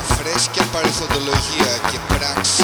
φρέσκια παρελθοντολογία και πράξη.